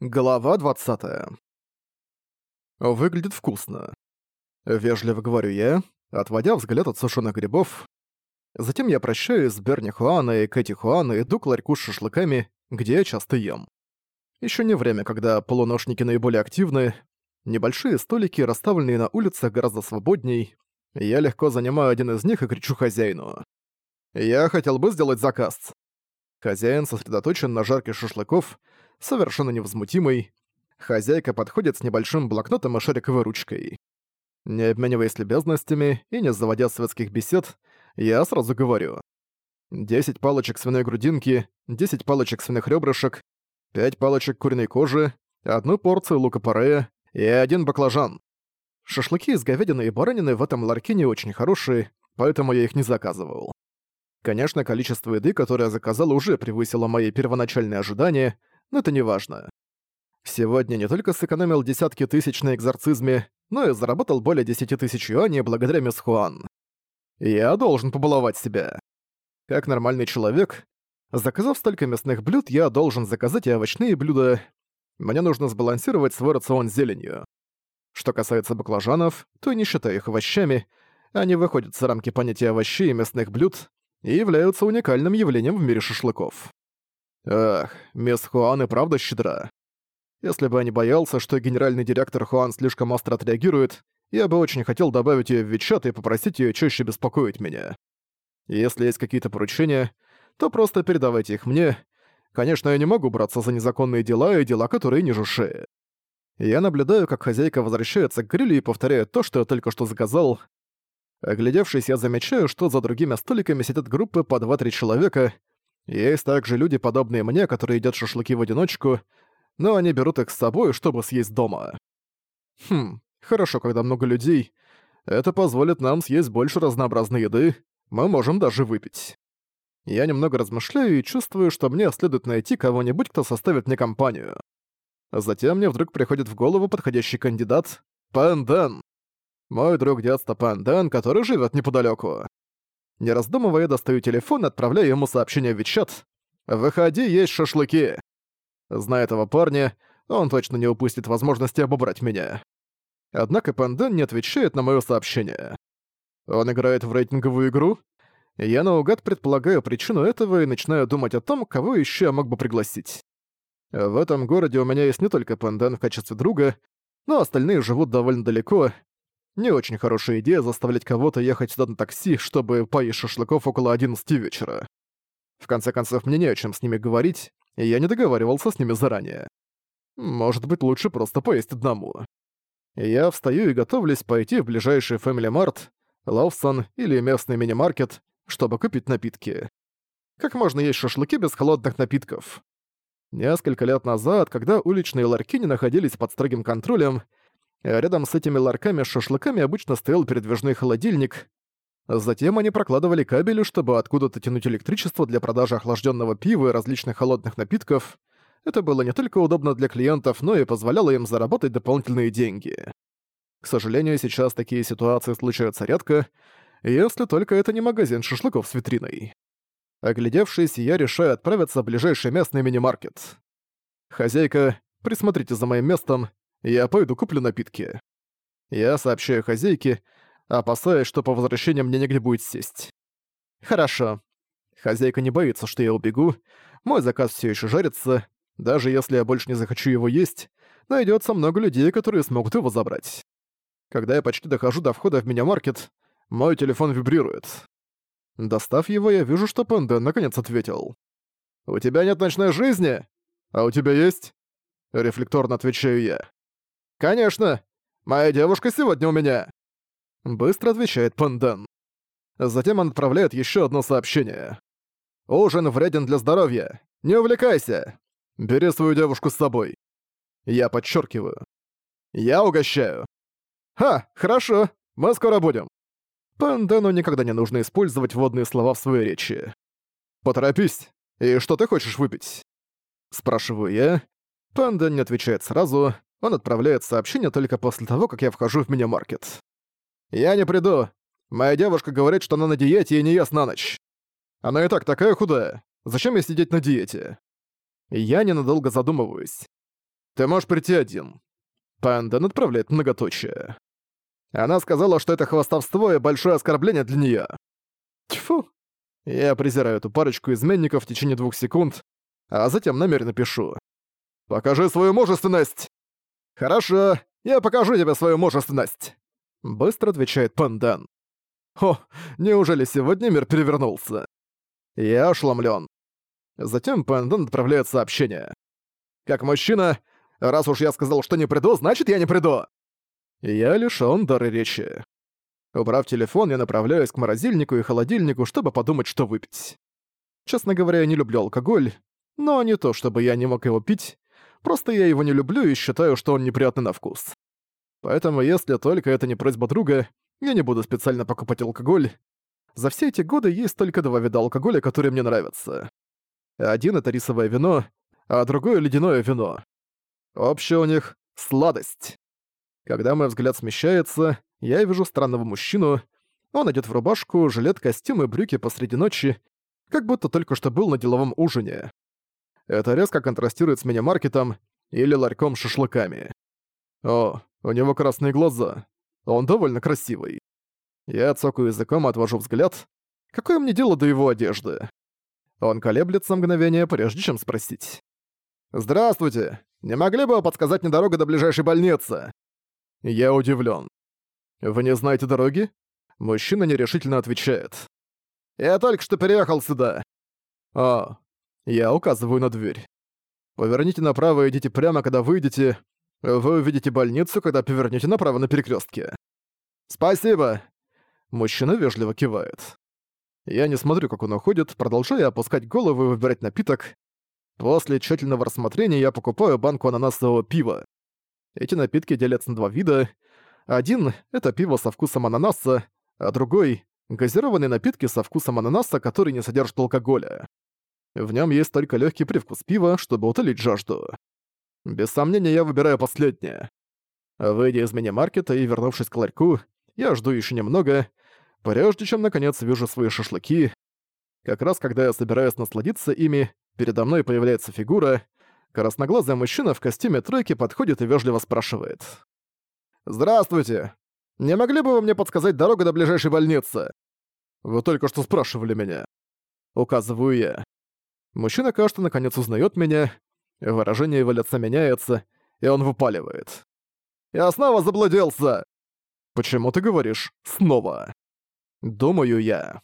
Глава 20. Выглядит вкусно. Вежливо говорю я, отводя взгляд от сушеных грибов. Затем я прощаюсь с Берни Хуана и Кэти Хуана и иду к ларьку с шашлыками, где я часто ем. Еще не время, когда полуношники наиболее активны. Небольшие столики, расставленные на улицах, гораздо свободней. Я легко занимаю один из них и кричу хозяину. «Я хотел бы сделать заказ». Хозяин сосредоточен на жарке шашлыков, совершенно невозмутимый. Хозяйка подходит с небольшим блокнотом и шариковой ручкой. Не обмениваясь любезностями и не заводя светских бесед, я сразу говорю. 10 палочек свиной грудинки, 10 палочек свиных ребрышек, 5 палочек куриной кожи, одну порцию лука-порея и один баклажан. Шашлыки из говядины и баранины в этом ларьке не очень хорошие, поэтому я их не заказывал. Конечно, количество еды, которое я заказал, уже превысило мои первоначальные ожидания, но это не важно. Сегодня не только сэкономил десятки тысяч на экзорцизме, но и заработал более десяти тысяч юаней благодаря мисс Хуан. Я должен побаловать себя. Как нормальный человек, заказав столько мясных блюд, я должен заказать и овощные блюда. Мне нужно сбалансировать свой рацион зеленью. Что касается баклажанов, то не считаю их овощами, они выходят за рамки понятия овощей и мясных блюд и являются уникальным явлением в мире шашлыков. Ах, мисс Хуан и правда щедра. Если бы я не боялся, что генеральный директор Хуан слишком остро отреагирует, я бы очень хотел добавить её в Вичат и попросить её чаще беспокоить меня. Если есть какие-то поручения, то просто передавайте их мне. Конечно, я не могу браться за незаконные дела и дела, которые ниже шеи. Я наблюдаю, как хозяйка возвращается к грилю и повторяет то, что я только что заказал. Оглядевшись, я замечаю, что за другими столиками сидят группы по 2-3 человека, есть также люди, подобные мне, которые едят шашлыки в одиночку, но они берут их с собой, чтобы съесть дома. Хм, хорошо, когда много людей. Это позволит нам съесть больше разнообразной еды, мы можем даже выпить. Я немного размышляю и чувствую, что мне следует найти кого-нибудь, кто составит мне компанию. Затем мне вдруг приходит в голову подходящий кандидат — Пэнден. Мой друг детства Пэнден, который живет неподалеку. Не раздумывая, достаю телефон и отправляю ему сообщение в Вичат. «Выходи, есть шашлыки!» Зная этого парня, он точно не упустит возможности обобрать меня. Однако Панден не отвечает на моё сообщение. Он играет в рейтинговую игру? Я наугад предполагаю причину этого и начинаю думать о том, кого ещё я мог бы пригласить. В этом городе у меня есть не только Панден в качестве друга, но остальные живут довольно далеко, не очень хорошая идея заставлять кого-то ехать сюда на такси, чтобы поесть шашлыков около 11 вечера. В конце концов, мне не о чем с ними говорить, и я не договаривался с ними заранее. Может быть, лучше просто поесть одному. Я встаю и готовлюсь пойти в ближайший Family Mart, Лавсон или местный мини-маркет, чтобы купить напитки. Как можно есть шашлыки без холодных напитков? Несколько лет назад, когда уличные ларьки не находились под строгим контролем, Рядом с этими ларками с шашлыками обычно стоял передвижной холодильник. Затем они прокладывали кабели, чтобы откуда-то тянуть электричество для продажи охлажденного пива и различных холодных напитков. Это было не только удобно для клиентов, но и позволяло им заработать дополнительные деньги. К сожалению, сейчас такие ситуации случаются редко, если только это не магазин шашлыков с витриной. Оглядевшись, я решаю отправиться в ближайший местный мини-маркет. «Хозяйка, присмотрите за моим местом, я пойду куплю напитки. Я сообщаю хозяйке, опасаясь, что по возвращению мне негде будет сесть. Хорошо. Хозяйка не боится, что я убегу. Мой заказ все еще жарится. Даже если я больше не захочу его есть, найдется много людей, которые смогут его забрать. Когда я почти дохожу до входа в меня-маркет, мой телефон вибрирует. Достав его, я вижу, что Пэнден наконец ответил. «У тебя нет ночной жизни? А у тебя есть?» Рефлекторно отвечаю я. «Конечно! Моя девушка сегодня у меня!» Быстро отвечает Пандан. Затем он отправляет еще одно сообщение. «Ужин вреден для здоровья. Не увлекайся. Бери свою девушку с собой». Я подчеркиваю. «Я угощаю». «Ха, хорошо. Мы скоро будем». Пандану никогда не нужно использовать водные слова в своей речи. «Поторопись. И что ты хочешь выпить?» Спрашиваю я. Панда не отвечает сразу, он отправляет сообщение только после того, как я вхожу в мини-маркет. «Я не приду. Моя девушка говорит, что она на диете и не ест на ночь. Она и так такая худая. Зачем ей сидеть на диете?» Я ненадолго задумываюсь. Ты можешь прийти один. Пэнден отправляет многоточие. Она сказала, что это хвастовство и большое оскорбление для неё. Тьфу. Я презираю эту парочку изменников в течение двух секунд, а затем намеренно пишу. «Покажи свою мужественность!» «Хорошо, я покажу тебе свою мужественность!» Быстро отвечает Пандан. «О, неужели сегодня мир перевернулся?» Я ошеломлен. Затем Пандан отправляет сообщение. «Как мужчина, раз уж я сказал, что не приду, значит я не приду!» Я лишён дара речи. Убрав телефон, я направляюсь к морозильнику и холодильнику, чтобы подумать, что выпить. Честно говоря, я не люблю алкоголь, но не то, чтобы я не мог его пить, просто я его не люблю и считаю, что он неприятный на вкус. Поэтому если только это не просьба друга, я не буду специально покупать алкоголь. За все эти годы есть только два вида алкоголя, которые мне нравятся. Один — это рисовое вино, а другое — ледяное вино. Общее у них — сладость. Когда мой взгляд смещается, я вижу странного мужчину. Он одет в рубашку, жилет, костюм и брюки посреди ночи, как будто только что был на деловом ужине. Это резко контрастирует с мини-маркетом или ларьком с шашлыками. О, у него красные глаза. Он довольно красивый. Я цокаю языком отвожу взгляд. Какое мне дело до его одежды? Он колеблется мгновение, прежде чем спросить. «Здравствуйте! Не могли бы вы подсказать мне дорогу до ближайшей больницы?» Я удивлен. «Вы не знаете дороги?» Мужчина нерешительно отвечает. «Я только что переехал сюда». «А, я указываю на дверь. Поверните направо и идите прямо, когда выйдете. Вы увидите больницу, когда повернете направо на перекрестке. «Спасибо!» Мужчина вежливо кивает. Я не смотрю, как он уходит, продолжая опускать голову и выбирать напиток. После тщательного рассмотрения я покупаю банку ананасового пива. Эти напитки делятся на два вида. Один — это пиво со вкусом ананаса, а другой — газированные напитки со вкусом ананаса, который не содержит алкоголя. В нем есть только легкий привкус пива, чтобы утолить жажду. Без сомнения, я выбираю последнее. Выйдя из мини-маркета и вернувшись к ларьку, я жду еще немного, прежде чем наконец вижу свои шашлыки. Как раз когда я собираюсь насладиться ими, передо мной появляется фигура. Красноглазый мужчина в костюме тройки подходит и вежливо спрашивает. «Здравствуйте! Не могли бы вы мне подсказать дорогу до ближайшей больницы?» «Вы только что спрашивали меня». Указываю я. Мужчина, кажется, наконец узнает меня, выражение его лица меняется, и он выпаливает. «Я снова заблудился!» «Почему ты говоришь «снова»?» «Думаю я».